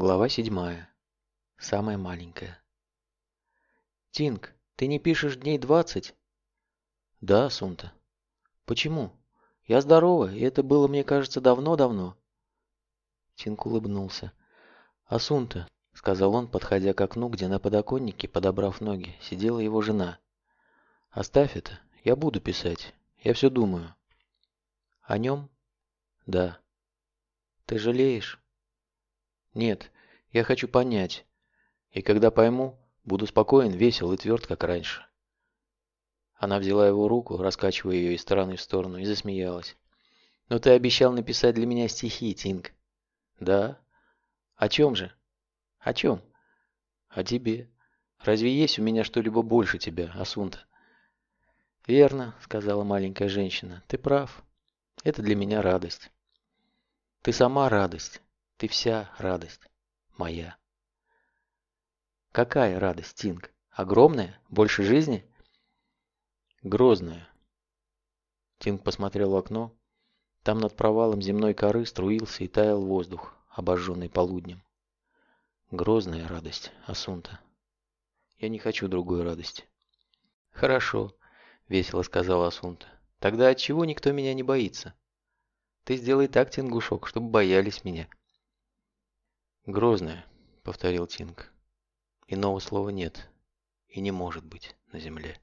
Глава седьмая. Самая маленькая. «Тинг, ты не пишешь дней двадцать?» «Да, Сунта». «Почему? Я здорова, и это было, мне кажется, давно-давно». Тинг улыбнулся. «Асунта», — сказал он, подходя к окну, где на подоконнике, подобрав ноги, сидела его жена. «Оставь это, я буду писать, я все думаю». «О нем?» «Да». «Ты жалеешь?» Нет, я хочу понять. И когда пойму, буду спокоен, весел и тверд, как раньше. Она взяла его руку, раскачивая ее из стороны в сторону, и засмеялась. «Но ты обещал написать для меня стихи, Тинг». «Да? О чем же?» «О чем?» «О тебе. Разве есть у меня что-либо больше тебя, Асунта?» «Верно», — сказала маленькая женщина. «Ты прав. Это для меня радость». «Ты сама радость. Ты вся радость моя. Какая радость, Тинг? Огромная? Больше жизни? Грозная. Тинг посмотрел в окно. Там над провалом земной коры струился и таял воздух, обожженный полуднем. Грозная радость, Асунта. Я не хочу другой радости. Хорошо, весело сказала Асунта. Тогда от чего никто меня не боится? Ты сделай так, Тингушок, чтобы боялись меня. «Грозная», — повторил Тинг. «Иного слова нет и не может быть на земле».